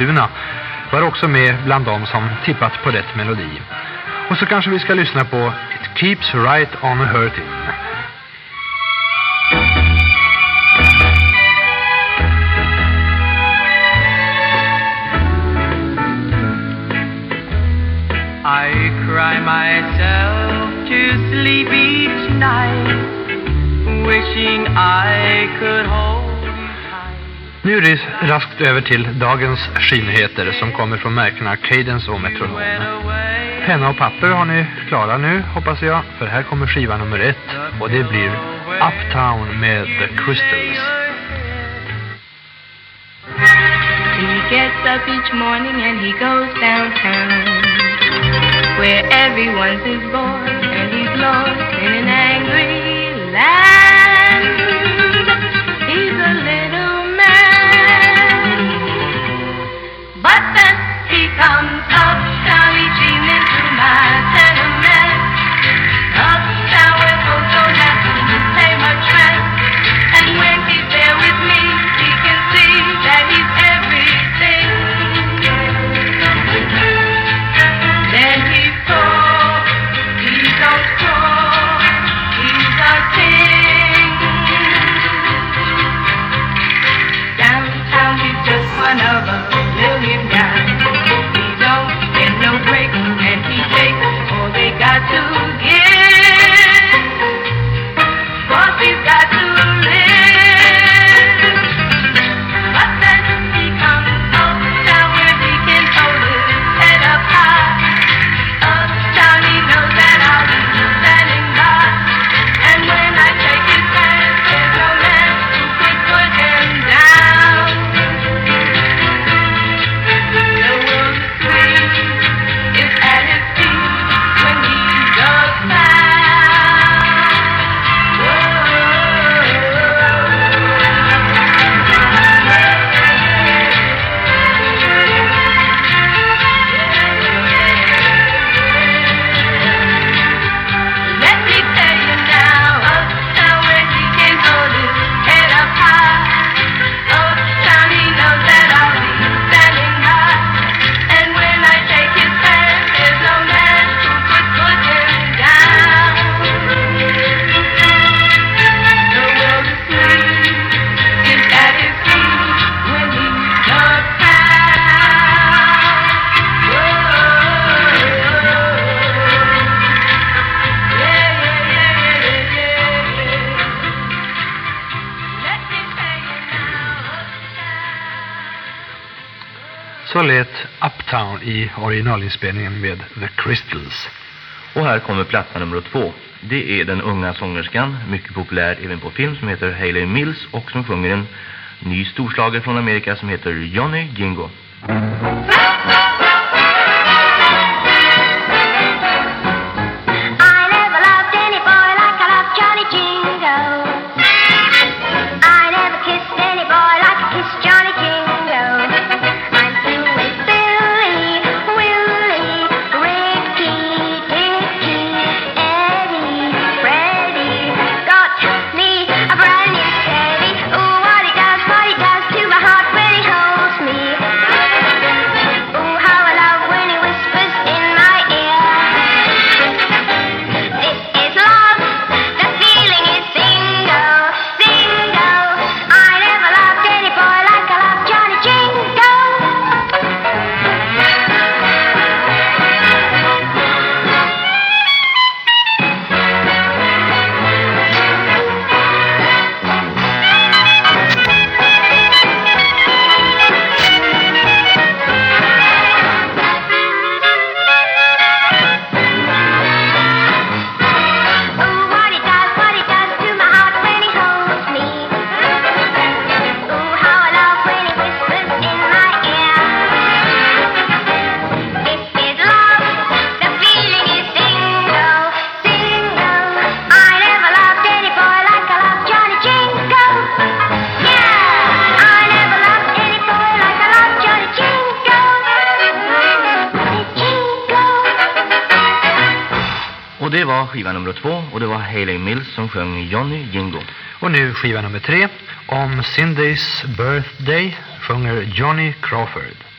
Almtuna var också med bland dem som tippat på rätt melodi. Och så kanske vi ska lyssna på It Keeps Right On Hurting. I cry myself to sleep each night, wishing I could hold. Nu är det raskt över till dagens skivnyheter som kommer från märkena Cadence och Metronom. Penna och papper har ni klara nu hoppas jag, för här kommer skiva nummer ett och det blir Uptown med The Crystals. He gets up each morning and he goes downtown where everyone's his boy and he's lost in an angry laugh but then he comes uptown each evening to my tenement. Så lät Uptown i originalinspelningen med The Crystals. Och här kommer platta nummer två. Det är den unga sångerskan, mycket populär även på film, som heter Hayley Mills och som sjunger en ny storslager från Amerika som heter Johnny Gingo. Skiva nummer två och det var Hayley Mills som sjöng Johnny Jingo. Och nu skiva nummer tre. Om Cindy's birthday sjunger Johnny Crawford.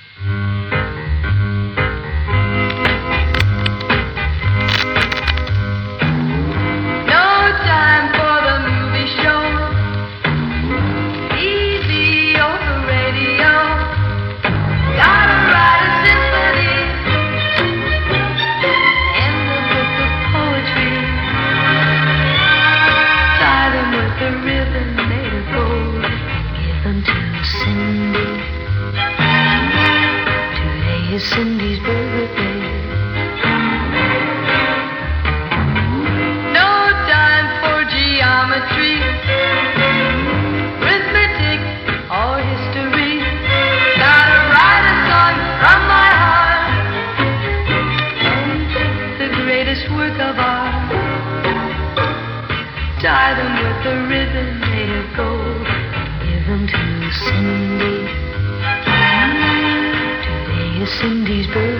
in these birds.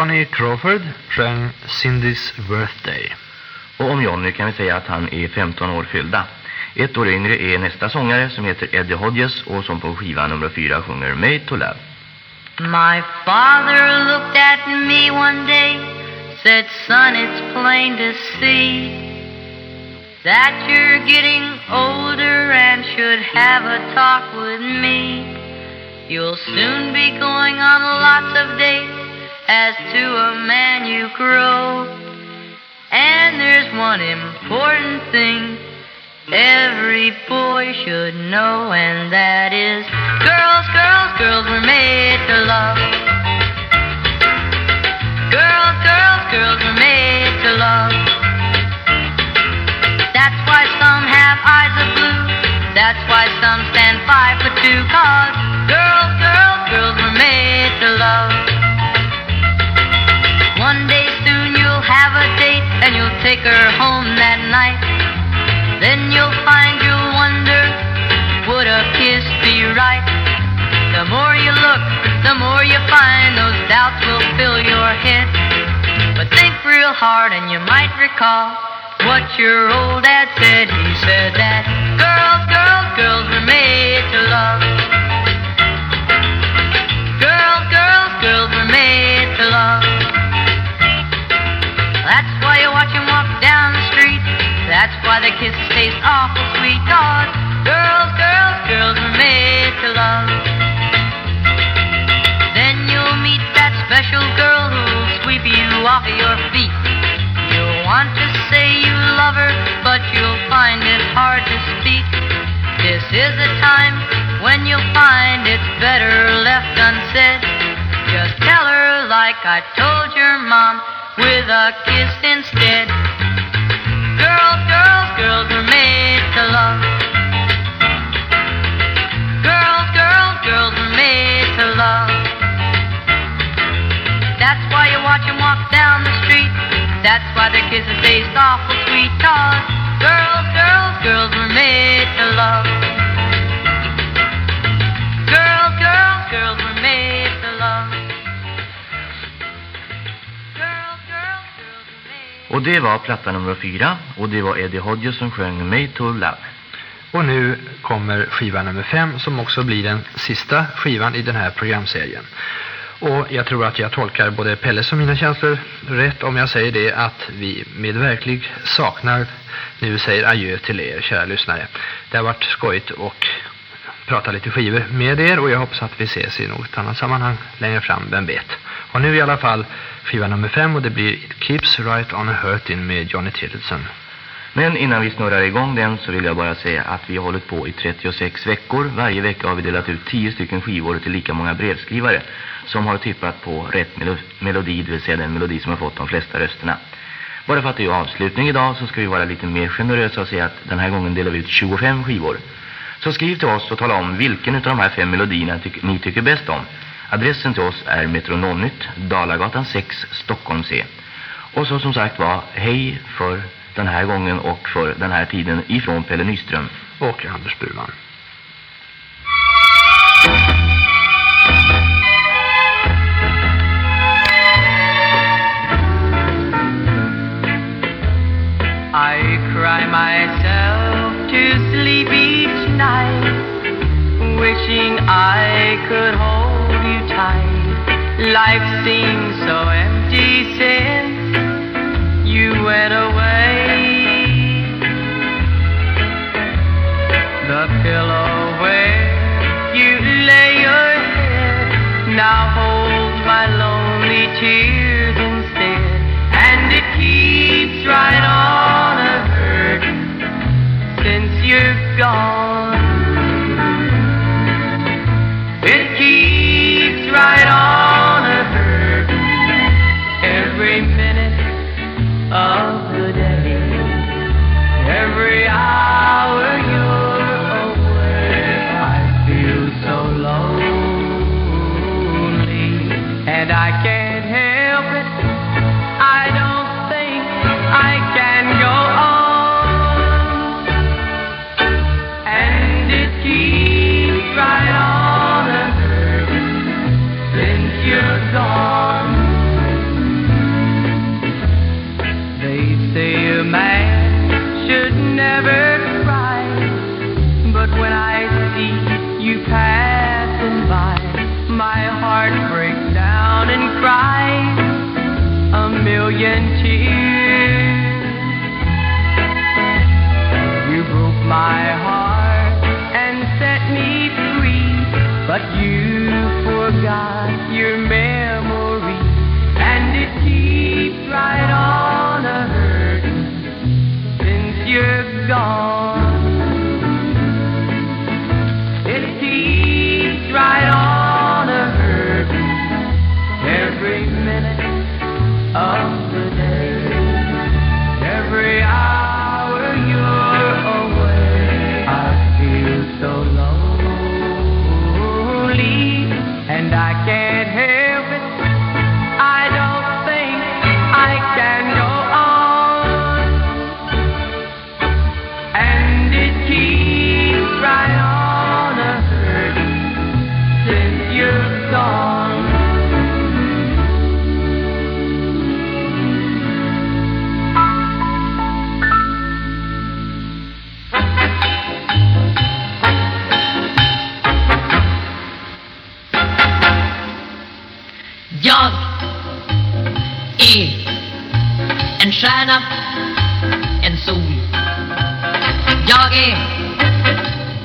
Johnny Crawford sjöng Cindy's Birthday. Och om Johnny kan vi säga att han är 15 år fyllda. Ett år yngre är nästa sångare som heter Eddie Hodges och som på skiva nummer fyra sjunger Made to Love. My father looked at me one day, said, Son, it's plain to see that you're getting older and should have a talk with me. You'll soon be going on lots of dates as to a man you grow. And there's one important thing every boy should know, and that is girls, girls, girls were made to love. Girls, girls, girls were made to love. That's why some have eyes of blue. That's why some stand five foot two. Cause girls, girls, girls were made to love. Take her home that night. Then you'll find you'll wonder, would a kiss be right? The more you look, the more you find those doubts will fill your head. But think real hard and you might recall what your old dad said. He said that girls, girls, girls were made to love. Girls, girls, girls were made to love. Watch him walk down the street. That's why the kiss tastes awful sweet. Cause girls, girls, girls were made to love. Then you'll meet that special girl who'll sweep you off of your feet. You'll want to say you love her, but you'll find it hard to speak. This is a time when you'll find it's better left unsaid. Just tell her like I told your mom with a kiss instead. Girls, girls, girls were made to love. Girls, girls, girls were made to love. That's why you watch 'em walk down the street. That's why their kisses taste awful sweet. Cause girls, girls, girls were made to love. Och det var platta nummer fyra och det var Eddie Hodges som sjöng Made to Love. Och nu kommer skiva nummer fem som också blir den sista skivan i den här programserien. Och jag tror att jag tolkar både Pelles och mina känslor rätt om jag säger det att vi med verklig saknad nu säger adjö till er, kära lyssnare. Det har varit skojigt och prata lite skivor med er och jag hoppas att vi ses i något annat sammanhang längre fram, vem vet. Och nu i alla fall skiva nummer fem och det blir It Keeps Right On A Hurtin' med Johnny Tillotson. Men innan vi snurrar igång den så vill jag bara säga att vi har hållit på i 36 veckor. Varje vecka har vi delat ut 10 stycken skivor till lika många brevskrivare som har tippat på rätt melo melodi, det vill säga den melodi som har fått de flesta rösterna. Bara för att det är avslutning idag så ska vi vara lite mer generösa och säga att den här gången delar vi ut 25 skivor. Så skriv till oss och tala om vilken av de här fem melodierna ty ni tycker bäst om. Adressen till oss är Metronomnytt, Dalagatan 6, Stockholm C. Och så som sagt var, hej för den här gången och för den här tiden ifrån Pelle Nyström. Och Anders Burman. I cry myself to sleep I could hold you tight. Life seems so empty since you went away. The pillow never but when I see you passing by, my heart breaks down and cries a million tears. You broke my heart and set me free, but you forgot your memory, and it keeps right on you're är en stjärna, en sol. Jag är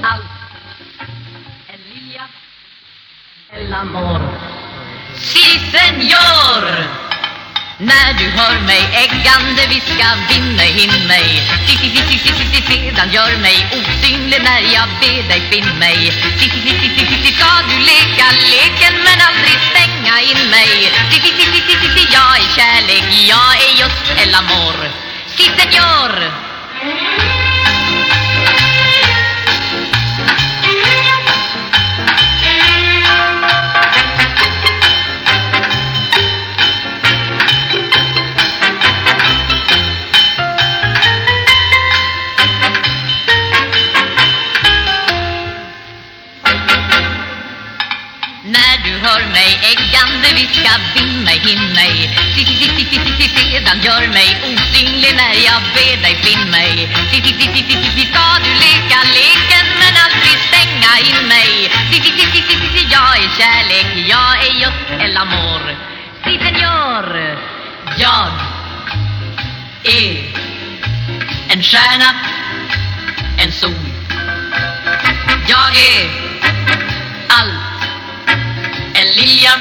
allt, en lilja, el amor. Si, senor! När du hör mig äggande viska vinn mig, mig sedan gör mig osynlig när jag ber dig finn mig ska du leka leken men aldrig stänga in mig jag är kärlek, jag är just el amor Si, senor! Äggande viska vinn mig, i mig sedan gör mig osynlig när jag ber dig finn mig ska du leka leken men aldrig stänga in mig jag är kärlek, jag är just el amor Si, senor Jag är en stjärna, en sol Jag är allt en lilja,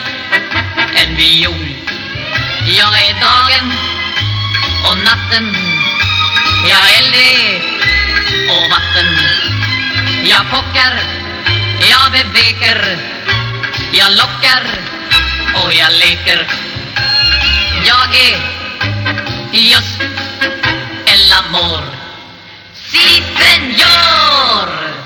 en viol. Jag är dagen och natten. Jag är eld och vatten. Jag pockar, jag beveker. Jag lockar och jag leker. Jag är just el amor. Si, senor!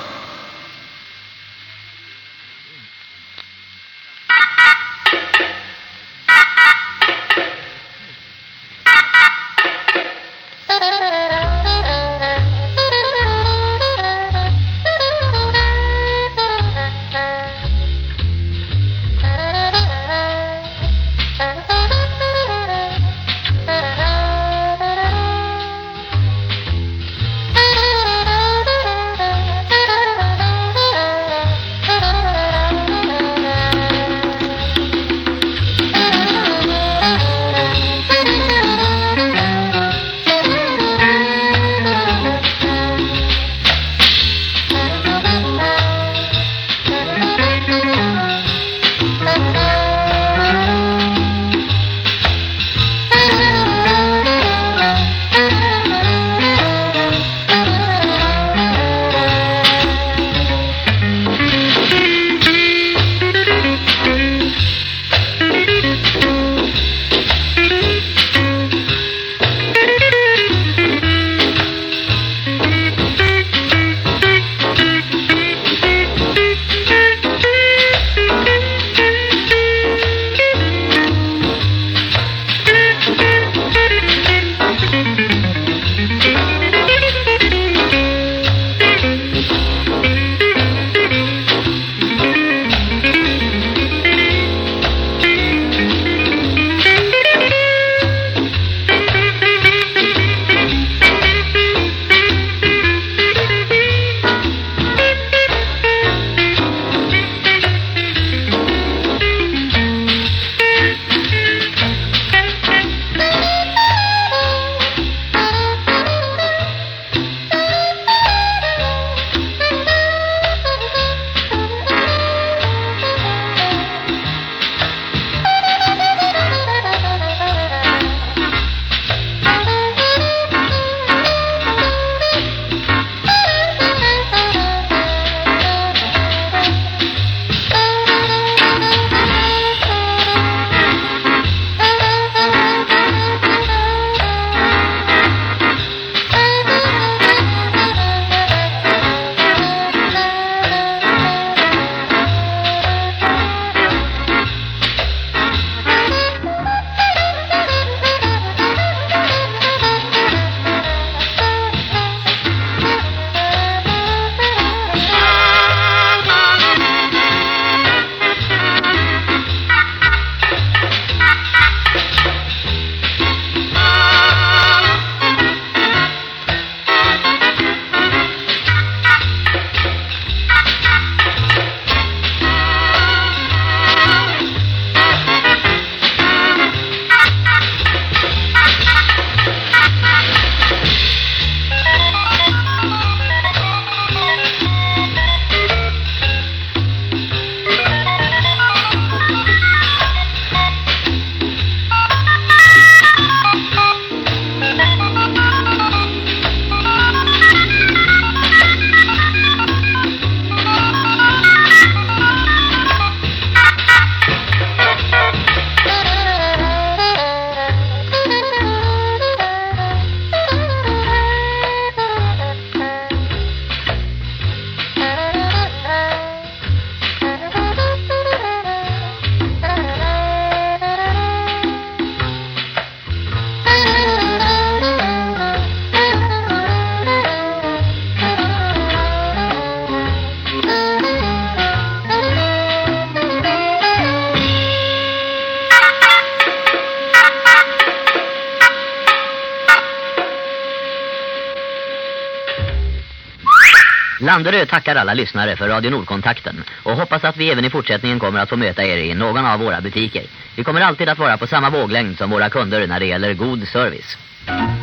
Landerö tackar alla lyssnare för Radio Nordkontakten och hoppas att vi även i fortsättningen kommer att få möta er i någon av våra butiker. Vi kommer alltid att vara på samma våglängd som våra kunder när det gäller god service.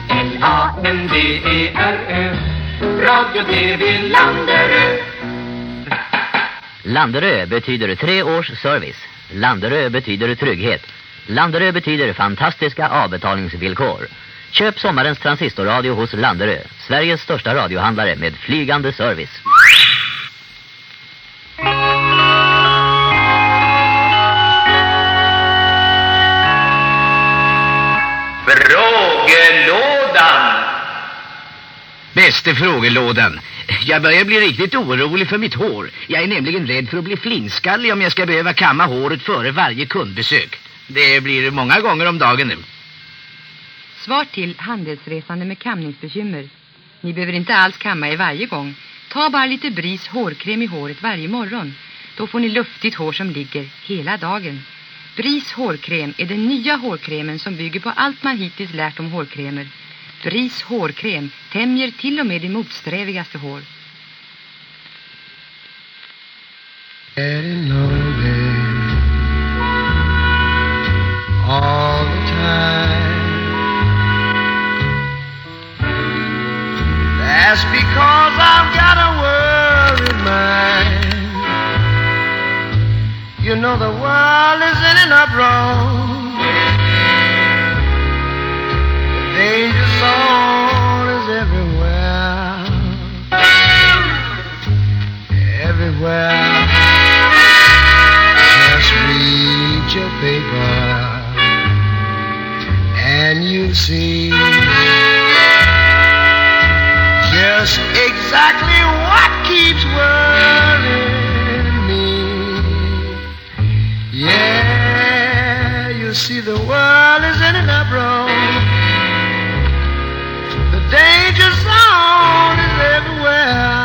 L-A-N-D-E-R-Ö Radio TV Landerö Landerö betyder tre års service. Landerö betyder trygghet. Landerö betyder fantastiska avbetalningsvillkor. Köp sommarens transistorradio hos Landerö, Sveriges största radiohandlare med flygande service. Frågelådan! Bäste frågelådan. Jag börjar bli riktigt orolig för mitt hår. Jag är nämligen rädd för att bli flinskallig om jag ska behöva kamma håret före varje kundbesök. Det blir många gånger om dagen nu. Svar till handelsresande med kamningsbekymmer. Ni behöver inte alls kamma er varje gång. Ta bara lite bris hårkräm i håret varje morgon. Då får ni luftigt hår som ligger hela dagen. Bris hårkräm är den nya hårkrämen som bygger på allt man hittills lärt om hårkrämer. Bris hårkräm tämjer till och med det motsträvigaste hår. Know the world is in an uproar. The danger zone is everywhere. Everywhere. Just read your paper and you see just exactly what keeps worrying see the world is in an uproar. The danger zone is everywhere.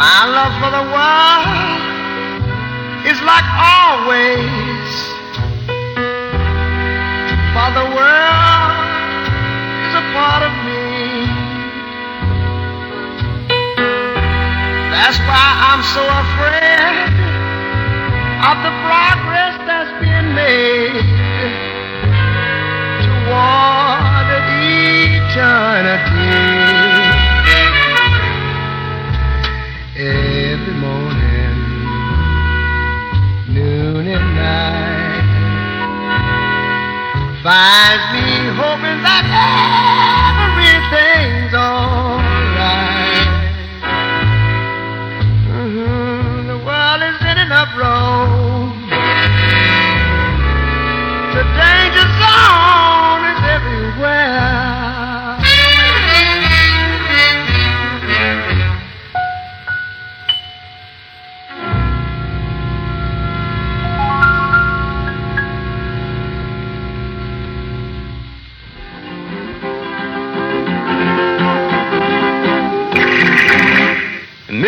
My love for the world is like always. For the world is a part of That's why I'm so afraid of the progress that's been made toward eternity. Every morning, noon and night, finds me hoping that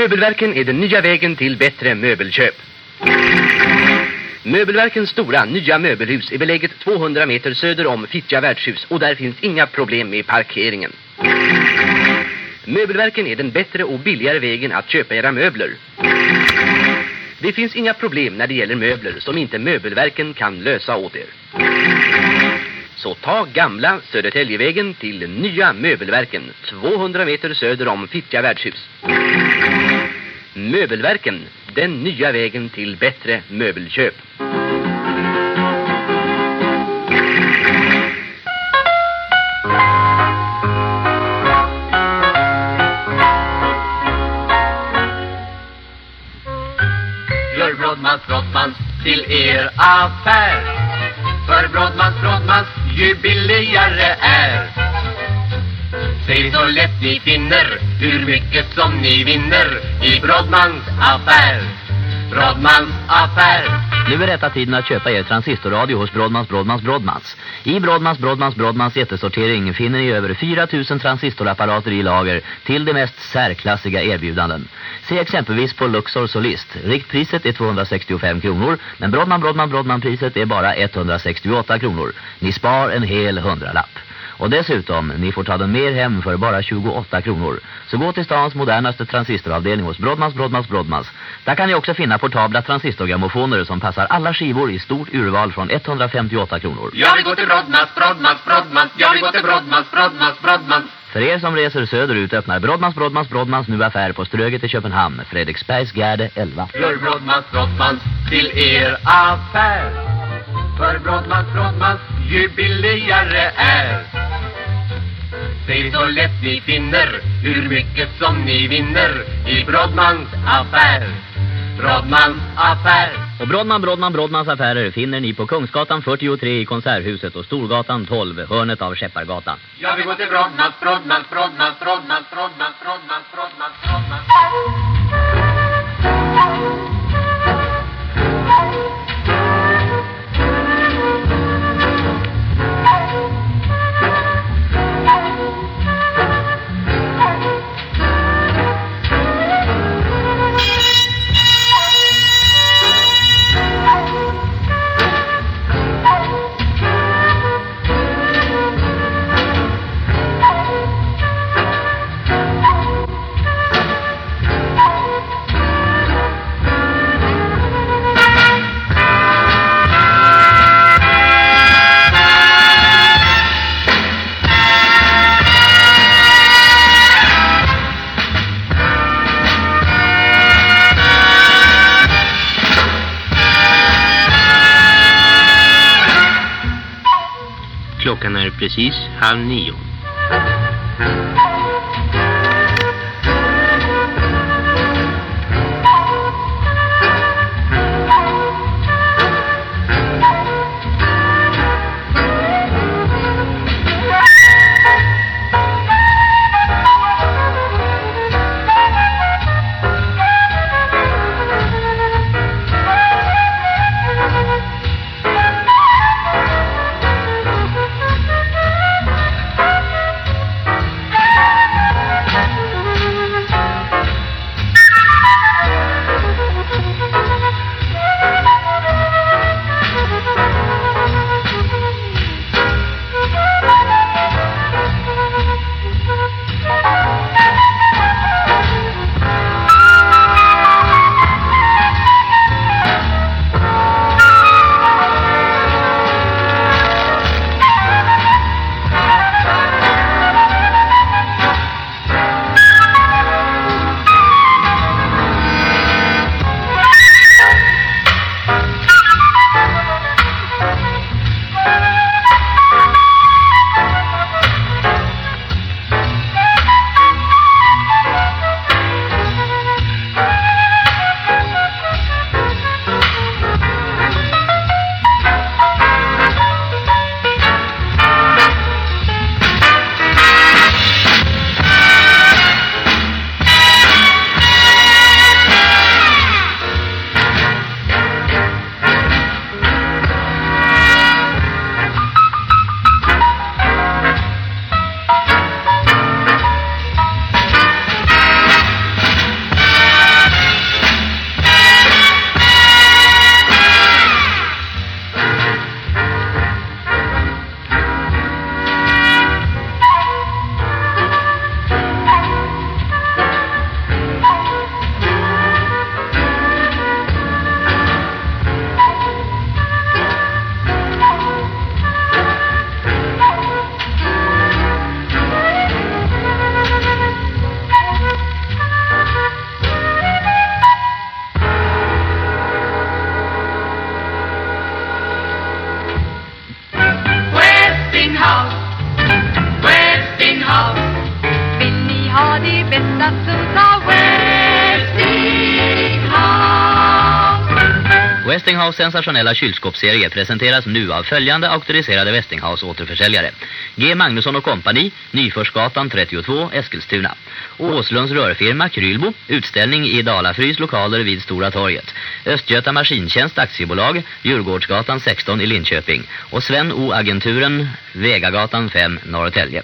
Möbelverken är den nya vägen till bättre möbelköp. Möbelverkens stora nya möbelhus är beläget 200 meter söder om Fittja värdshus och där finns inga problem med parkeringen. Möbelverken är den bättre och billigare vägen att köpa era möbler. Det finns inga problem när det gäller möbler som inte möbelverken kan lösa åt er. Så ta gamla Södertäljevägen till nya möbelverken 200 meter söder om Fittja värdshus. Möbelverken, den nya vägen till bättre möbelköp. Gör Brodmans Brodmans till er affär. För Brodmans Brodmans ju billigare är. Se så lätt ni finner hur mycket som ni vinner i Brodmans affär Brodmans affär Nu är rätta tiden att köpa er transistorradio hos Brodmans Brodmans Brodmans. I Brodmans Brodmans Brodmans jättesortering finner ni över 4000 transistorapparater i lager till de mest särklassiga erbjudanden. Se exempelvis på Luxor Solist. Riktpriset är 265 kronor, men Brodman Brodman Brodman priset är bara 168 kronor. Ni spar en hel hundralapp. Och dessutom, ni får ta den mer hem för bara 28 kronor. Så gå till stans modernaste transistoravdelning hos Brodmans Brodmans Brodmans. Där kan ni också finna portabla transistorgrammofoner som passar alla skivor i stort urval från 158 kronor. Jag vill gå till Brodmans, Brodmans, Brodmans. Jag vill gå till Brodmans, Brodmans, Brodmans. För er som reser söderut öppnar Brodmans Brodmans Brodmans nu affär på Ströget i Köpenhamn, Fredriksbergs Gärde 11. Gör Brodmans, Brodmans till er affär. För Brodmans, Brodmans ju billigare är. Se så lätt ni finner hur mycket som ni vinner i Brodmans affär. Brodmans affär. Och Brodman Brodman Brodmans affärer finner ni på Kungsgatan 43 i Konserthuset och Storgatan 12, hörnet av Skeppargatan. Jag vill gå till Brodmans, Brodmans, Brodmans, Brodmans, Brodmans, Brodmans, Brodmans, Brodmans. Klockan precis halv nio. Westinghouse sensationella kylskåpsserie presenteras nu av följande auktoriserade Westinghouse återförsäljare. G. Magnusson och kompani, Nyforsgatan 32, Eskilstuna. Åslunds rörfirma Krylbo, utställning i Dalafrys lokaler vid Stora torget. Östgöta Maskintjänst aktiebolag, Djurgårdsgatan 16 i Linköping. Och Sven O. Agenturen, Vegagatan 5, Norrtälje.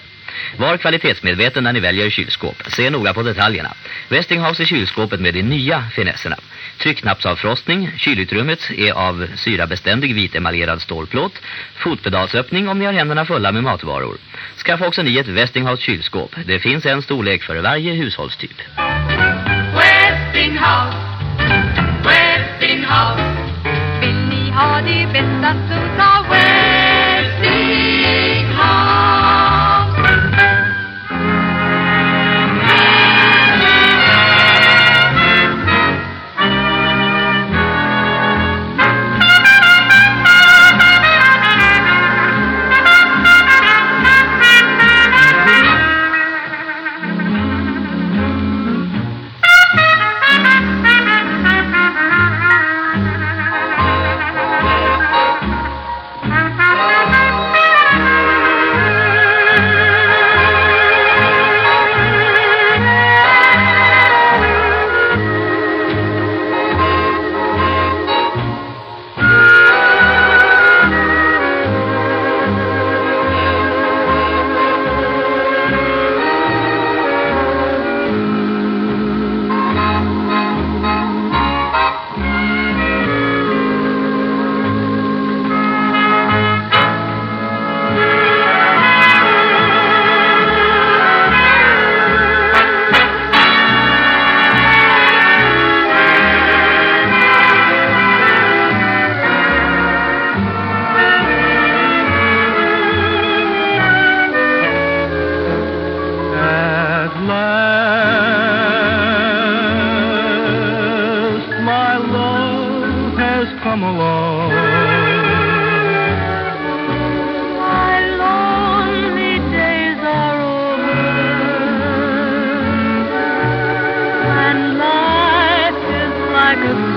Var kvalitetsmedveten när ni väljer kylskåp. Se noga på detaljerna. Westinghouse är kylskåpet med de nya finesserna. Tryckknappsavfrostning, kylutrymmet är av syrabeständig vitemaljerad stålplåt, fotpedalsöppning om ni har händerna fulla med matvaror. Skaffa också ni ett Westinghouse kylskåp. Det finns en storlek för varje hushållstyp. Westinghouse, Westinghouse. Vill ni ha det bästa så ta Westinghouse. Like a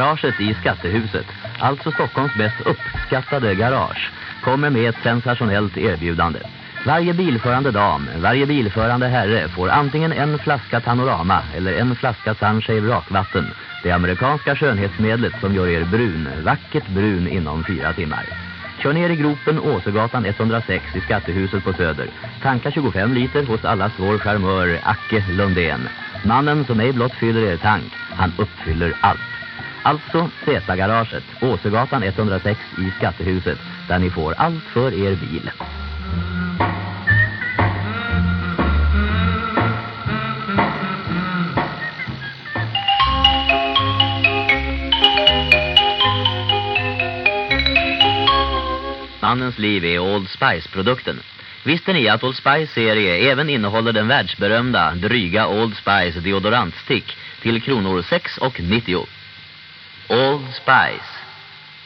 Garaget i Skattehuset, alltså Stockholms mest uppskattade garage, kommer med ett sensationellt erbjudande. Varje bilförande dam, varje bilförande herre får antingen en flaska Panorama eller en flaska Sunshave rakvatten, det amerikanska skönhetsmedlet som gör er brun, vackert brun inom fyra timmar. Kör ner i gropen Åsegatan 106 i Skattehuset på Söder. Tanka 25 liter hos allas vår charmör Acke Lundén. Mannen som ej blott fyller er tank, han uppfyller allt. Alltså Z-garaget, Åsegatan 106 i Skattehuset, där ni får allt för er bil. Mannens liv är Old Spice-produkten. Visste ni att Old Spice-serie även innehåller den världsberömda dryga Old Spice deodorantstick till kronor 6 och 90. Old Spice,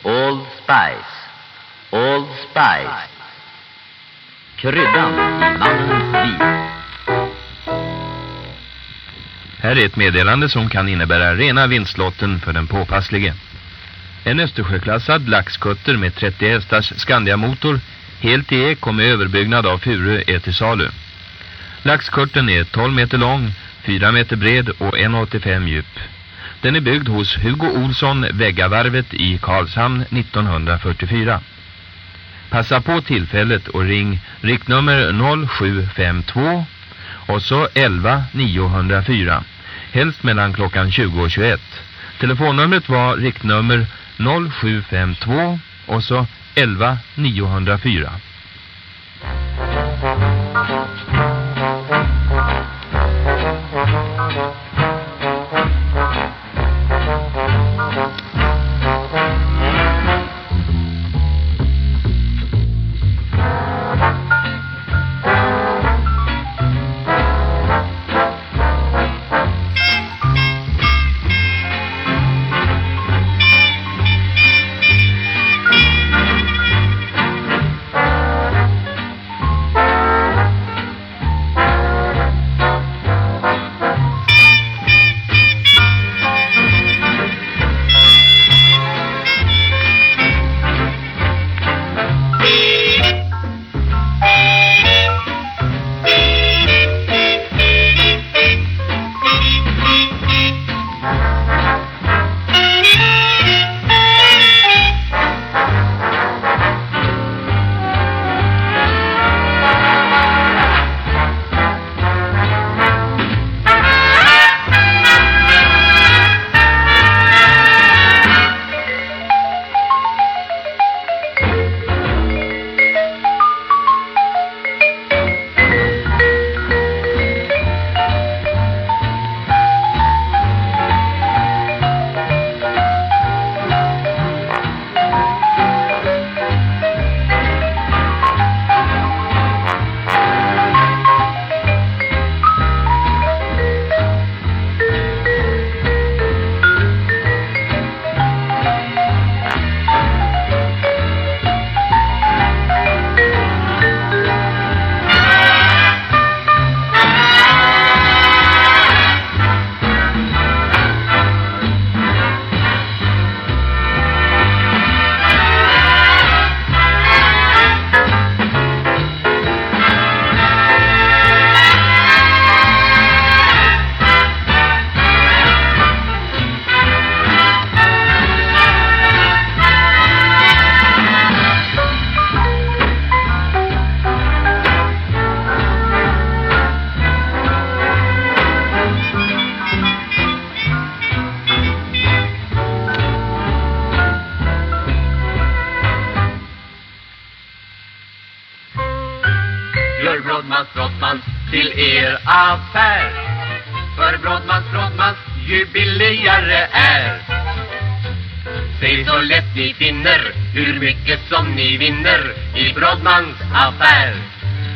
Old Spice, Old Spice. Kryddan i mannens liv. Här är ett meddelande som kan innebära rena vinstlotten för den påpasslige. En Östersjöklassad laxkutter med 30 hästars Skandia-motor, helt i ek och med överbyggnad av furu är till salu. Laxkurten är 12 meter lång, 4 meter bred och 1,85 djup. Den är byggd hos Hugo Olsson, Väggavarvet i Karlshamn 1944. Passa på tillfället och ring riktnummer 0752 och så 11 904. Helst mellan klockan 20 och 21. Telefonnumret var riktnummer 0752 och så 11 904. Ni vinner i Brodmans affär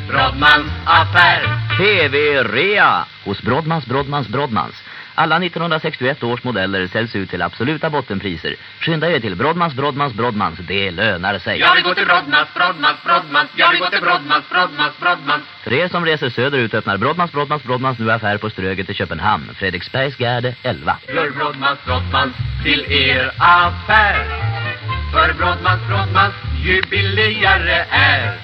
Brodmans affär TV-rea hos Brodmans, Brodmans, Brodmans. Alla 1961 års modeller säljs ut till absoluta bottenpriser. Skynda er till Brodmans, Brodmans, Brodmans. Det lönar sig. Jag vill gå till Brodmans, Brodmans, Brodmans. Jag vill gå till Brodmans, Brodmans, Brodmans. För er som reser söderut öppnar Brodmans, Brodmans, Brodmans nu affär på Ströget i Köpenhamn. Fredriksbergsgärde 11. Gör Brodmans, Brodmans till er affär. För Brodmans, Brodmans ju billigare är.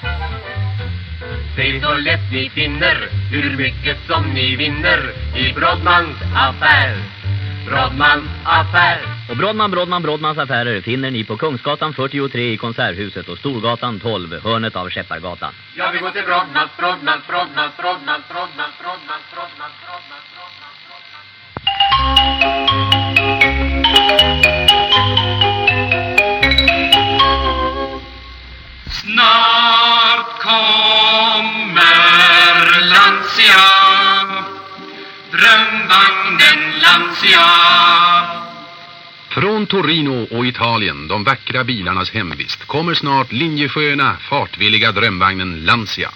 Se så lätt ni finner hur mycket som ni vinner i Brodmans affär. Brodmans affär. Och Brodman, Brodman, Brodmans affärer finner ni på Kungsgatan 43 i Konserthuset och Storgatan 12, hörnet av Skeppargatan. Jag vill gå till Brodmans, Brodmans, Brodmans, Brodmans, Brodmans, Brodmans, Brodmans, Brodmans, Brodmans. Snart Lancia Drömvagnen Lancia Från Torino och Italien, de vackra bilarnas hemvist, kommer snart linjesköna, fartvilliga drömvagnen Lancia.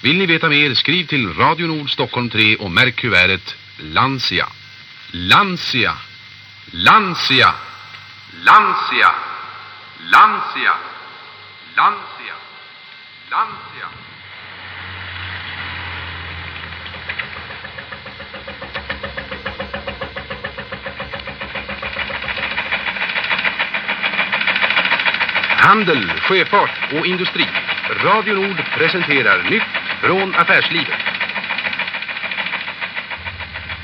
Vill ni veta mer, skriv till Radio Nord Stockholm 3 och märk kuvertet Lancia. Lancia. Lancia. Lancia. Lancia. Lancia. Lancia. Handel, sjöfart och industri. Radio Nord presenterar nytt från affärslivet.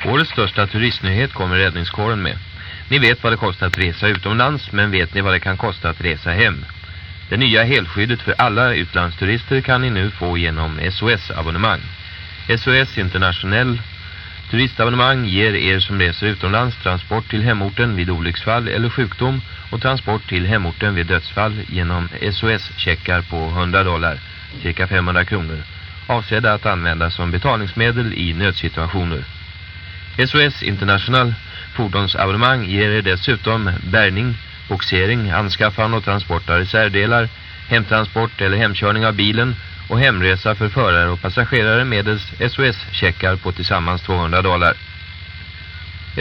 Årets största turistnyhet kommer räddningskåren med. Ni vet vad det kostar att resa utomlands, men vet ni vad det kan kosta att resa hem? Det nya helskyddet för alla utlandsturister kan ni nu få genom SOS-abonnemang. SOS Internationell turistabonnemang ger er som reser utomlands transport till hemorten vid olycksfall eller sjukdom och transport till hemorten vid dödsfall genom SOS-checkar på 100 dollar, cirka 500 kronor, avsedda att användas som betalningsmedel i nödsituationer. SOS International fordonsabonnemang ger er dessutom bärgning, boxering, anskaffande och transport av reservdelar, hemtransport eller hemkörning av bilen och hemresa för förare och passagerare medelst SOS-checkar på tillsammans 200 dollar.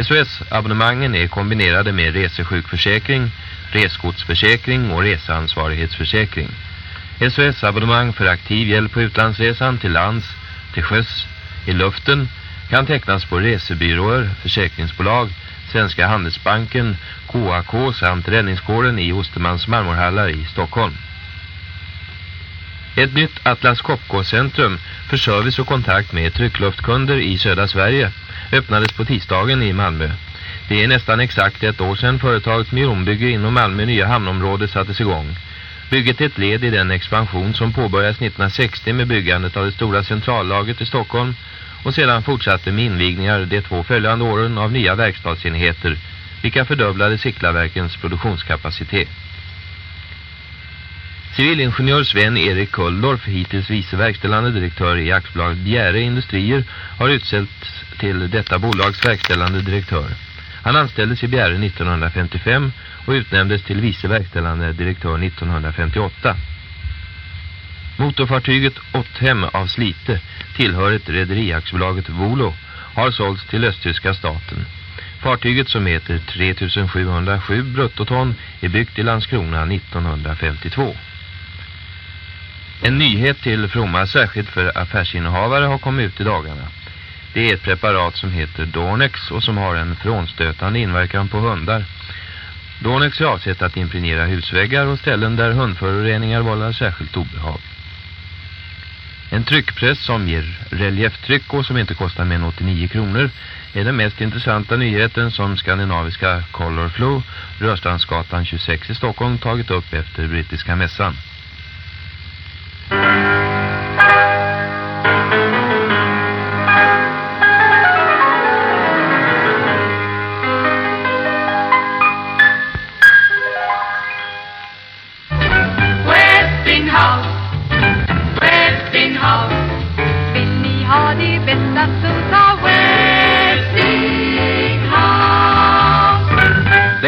SOS-abonnemangen är kombinerade med resesjukförsäkring, resgodsförsäkring och reseansvarighetsförsäkring. SOS-abonnemang för aktiv hjälp på utlandsresan till lands, till sjöss, i luften kan tecknas på resebyråer, försäkringsbolag, Svenska Handelsbanken, KAK samt räddningskåren i Ostermans marmorhallar i Stockholm. Ett nytt Atlas Copco-centrum för service och kontakt med tryckluftkunder i södra Sverige öppnades på tisdagen i Malmö. Det är nästan exakt ett år sedan företaget miljonbygge inom Malmö nya hamnområde sattes igång. Bygget är ett led i den expansion som påbörjades 1960 med byggandet av det stora centrallagret i Stockholm och sedan fortsatte med invigningar de två följande åren av nya verkstadsenheter vilka fördubblade Siklaverkens produktionskapacitet. Civilingenjör Sven Erik Kulldorf, hittills vice verkställande direktör i aktiebolaget Bjäre Industrier, har utsetts till detta bolags verkställande direktör. Han anställdes i Bjäre 1955 och utnämndes till vice verkställande direktör 1958. Motorfartyget Otthem av Slite tillhörigt rederiaktiebolaget Volo har sålts till östtyska staten. Fartyget som heter 3707 bruttoton är byggt i Landskrona 1952. En nyhet till fromma särskilt för affärsinnehavare har kommit ut i dagarna. Det är ett preparat som heter Dornex och som har en frånstötande inverkan på hundar. Dornex är avsett att impregnera husväggar och ställen där hundföroreningar vållar särskilt obehag. En tryckpress som ger relieftryck och som inte kostar mer än 89 kronor är den mest intressanta nyheten som skandinaviska Color Flow, Rörstrandsgatan 26 i Stockholm, tagit upp efter brittiska mässan.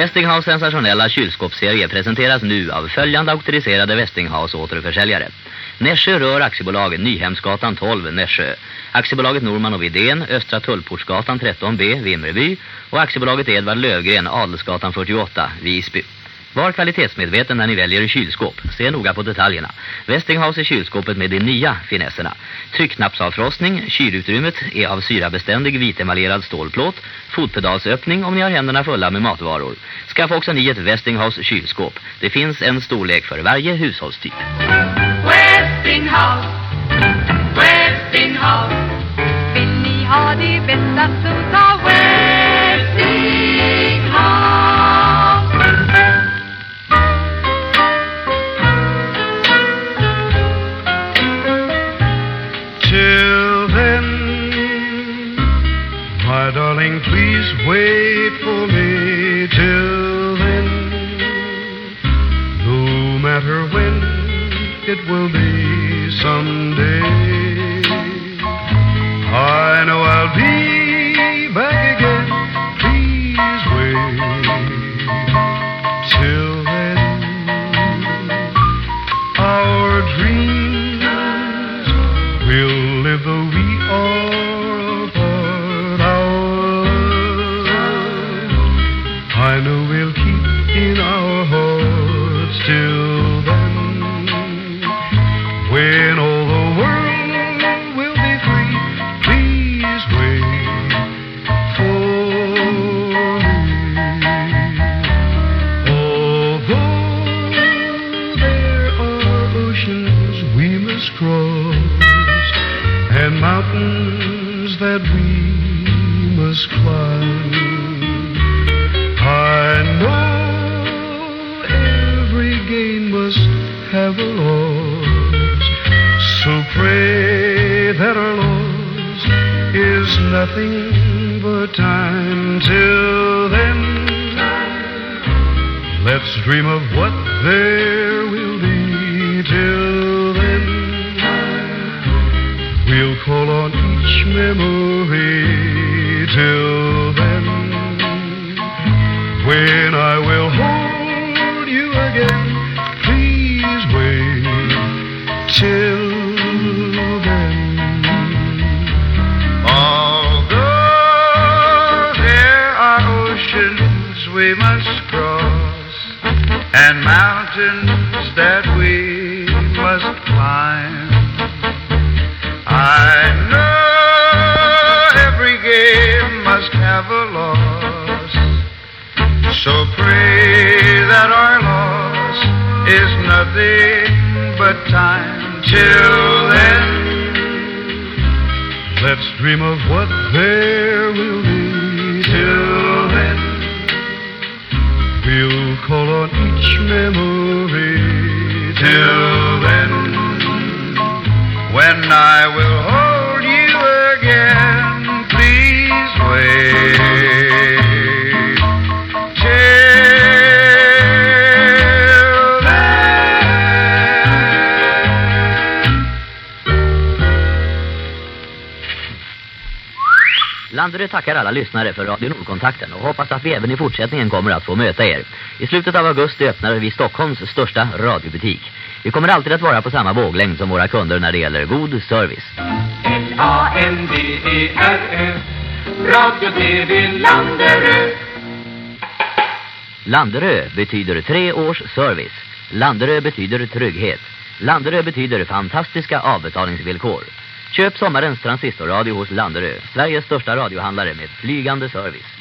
Westinghouse sensationella kylskåpsserie presenteras nu av följande auktoriserade Westinghouse återförsäljare. Nässjö rör aktiebolaget Nyhemsgatan 12, Nässjö. Aktiebolaget Norman och Vidén, Östra Tullportsgatan 13B, Vimmerby. Och aktiebolaget Edvard Lövgren, Adelsgatan 48, Visby. Var kvalitetsmedveten när ni väljer kylskåp. Se noga på detaljerna. Westinghouse är kylskåpet med de nya finesserna. Tryckknappsavfrostning, kylutrymmet är av syrabeständig vitemallerad stålplåt, fotpedalsöppning om ni har händerna fulla med matvaror. Skaffa också ni ett Westinghouse kylskåp. Det finns en storlek för varje hushållstyp. Westinghouse, Westinghouse. Vill ni ha det bästa så ta Westinghouse. Till then, my darling, please wait for me. Till then, no matter when, it will be someday. I know I'll be back again. Please wait. Cross and mountains that we must climb, I know every game must have a loss. So pray that our loss is nothing but time. Till then, let's dream of what there will be. Call on each memory. Till then, when I will Landerö tackar alla lyssnare för Radio Nordkontakten och hoppas att vi även i fortsättningen kommer att få möta er. I slutet av augusti öppnar vi Stockholms största radiobutik. Vi kommer alltid att vara på samma våglängd som våra kunder när det gäller god service. A-N-D-E-R-Ö Radio TV Landerö Landerö betyder tre års service. Landerö betyder trygghet. Landerö betyder fantastiska avbetalningsvillkor. Köp sommarens transistorradio hos Landerö, Sveriges största radiohandlare med flygande service.